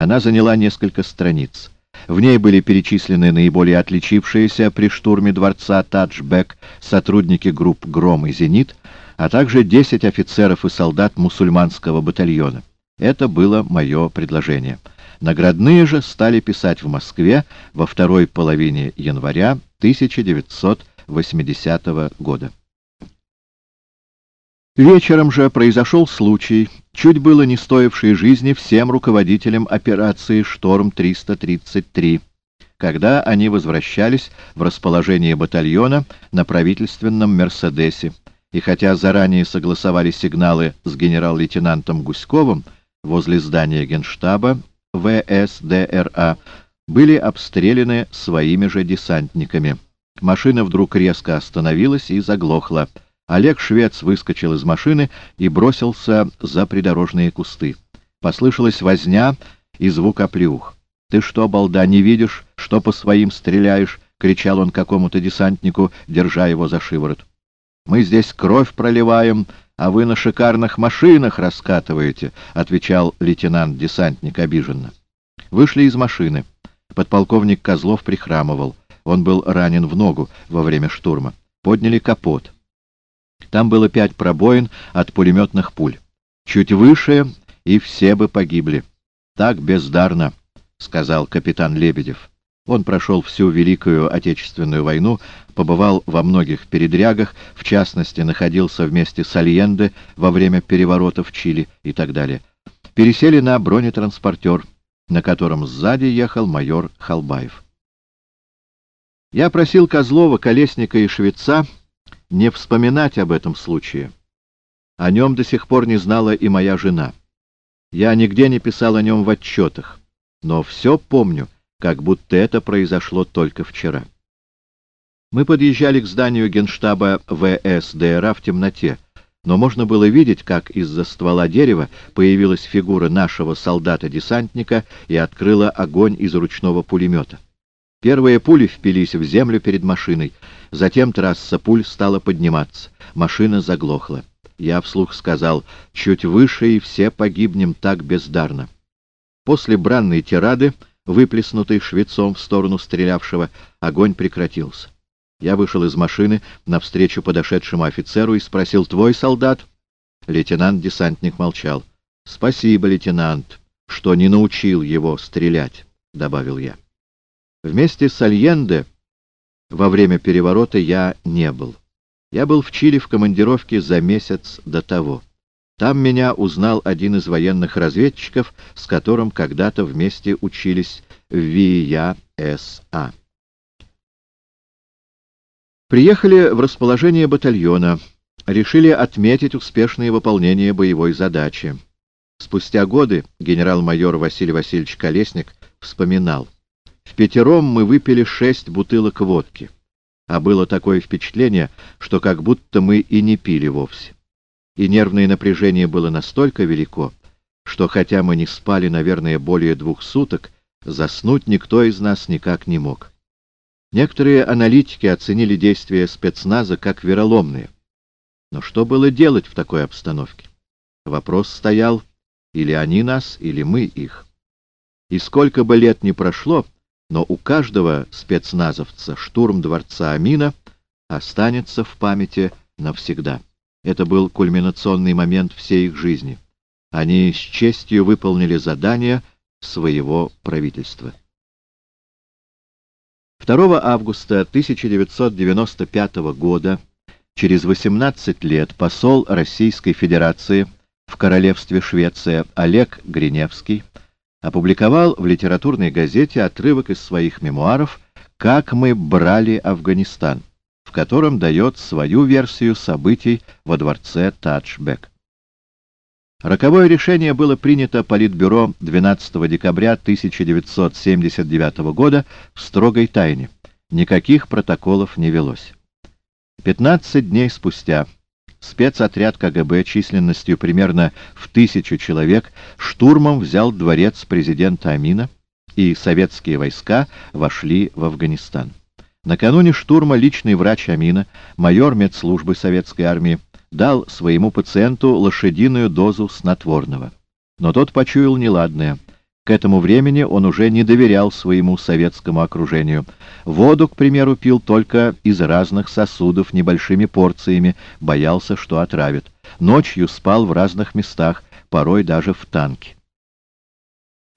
Она заняла несколько страниц. В ней были перечислены наиболее отличившиеся при штурме дворца Таджбек сотрудники групп «Гром» и «Зенит», а также 10 офицеров и солдат мусульманского батальона. Это было мое предложение. Наградные же стали писать в Москве во второй половине января 1980 года. Вечером же произошел случай, чуть было не стоивший жизни всем руководителям операции «Шторм-333», когда они возвращались в расположение батальона на правительственном «Мерседесе», и хотя заранее согласовали сигналы с генерал-лейтенантом Гуськовым возле здания генштаба ВСДРА, были обстреляны своими же десантниками. Машина вдруг резко остановилась и заглохла. Олег Швец выскочил из машины и бросился за придорожные кусты. Послышалась возня и звук оплеух. «Ты что, балда, не видишь, что по своим стреляешь?» — кричал он какому-то десантнику, держа его за шиворот. «Мы здесь кровь проливаем, а вы на шикарных машинах раскатываете», — отвечал лейтенант-десантник обиженно. Вышли из машины. Подполковник Козлов прихрамывал. Он был ранен в ногу во время штурма. Подняли капот. Там было пять пробоин от пулеметных пуль. Чуть выше, и все бы погибли. Так бездарно, — сказал капитан Лебедев. Он прошел всю Великую Отечественную войну, побывал во многих передрягах, в частности, находился вместе с Альенде во время переворота в Чили и так далее. Пересели на бронетранспортер, на котором сзади ехал майор Халбаев. Я просил Козлова, Колесника и Швеца не вспоминать об этом случае. О нем до сих пор не знала и моя жена. Я нигде не писал о нем в отчетах, но все помню, как будто это произошло только вчера. Мы подъезжали к зданию генштаба ВСДРА в темноте, но можно было видеть, как из-за ствола дерева появилась фигура нашего солдата-десантника и открыла огонь из ручного пулемета. Первые пули впились в землю перед машиной, затем трасса пуль стала подниматься, машина заглохла. Я вслух сказал, чуть выше и все погибнем так бездарно. После бранной тирады, выплеснутой швецом в сторону стрелявшего, огонь прекратился. Я вышел из машины навстречу подошедшему офицеру и спросил, «Твой солдат?» Лейтенант-десантник молчал. «Спасибо, лейтенант, что не научил его стрелять», — добавил я. Вместе с Альенде во время переворота я не был. Я был в Чили в командировке за месяц до того. Там меня узнал один из военных разведчиков, с которым когда-то вместе учились в ВИЯ-СА. Приехали в расположение батальона, решили отметить успешное выполнение боевой задачи. Спустя годы генерал-майор Василий Васильевич Колесник вспоминал — в пятером мы выпили шесть бутылок водки, а было такое впечатление, что как будто мы и не пили вовсе. И нервное напряжение было настолько велико, что хотя мы не спали, наверное, более двух суток, заснуть никто из нас никак не мог. Некоторые аналитики оценили действия спецназа как вероломные. Но что было делать в такой обстановке? Вопрос стоял, или они нас, или мы их. И сколько бы лет ни прошло, но у каждого спецназовца штурм дворца Амина останется в памяти навсегда. Это был кульминационный момент всей их жизни. Они с честью выполнили задание своего правительства. 2 августа 1995 года, через 18 лет, посол Российской Федерации в Королевстве Швеция Олег Гриневский опубликовал в литературной газете отрывок из своих мемуаров «Как мы брали Афганистан», в котором дает свою версию событий во дворце Таджбек. Роковое решение было принято Политбюро 12 декабря 1979 года в строгой тайне. Никаких протоколов не велось. 15 дней спустя спецотряд КГБ численностью примерно в тысячу человек штурмом взял дворец президента Амина, и советские войска вошли в Афганистан. Накануне штурма личный врач Амина, майор медслужбы советской армии, дал своему пациенту лошадиную дозу снотворного. Но тот почуял неладное. К этому времени он уже не доверял своему советскому окружению. Воду, к примеру, пил только из разных сосудов небольшими порциями, боялся, что отравит. Ночью спал в разных местах, порой даже в танке.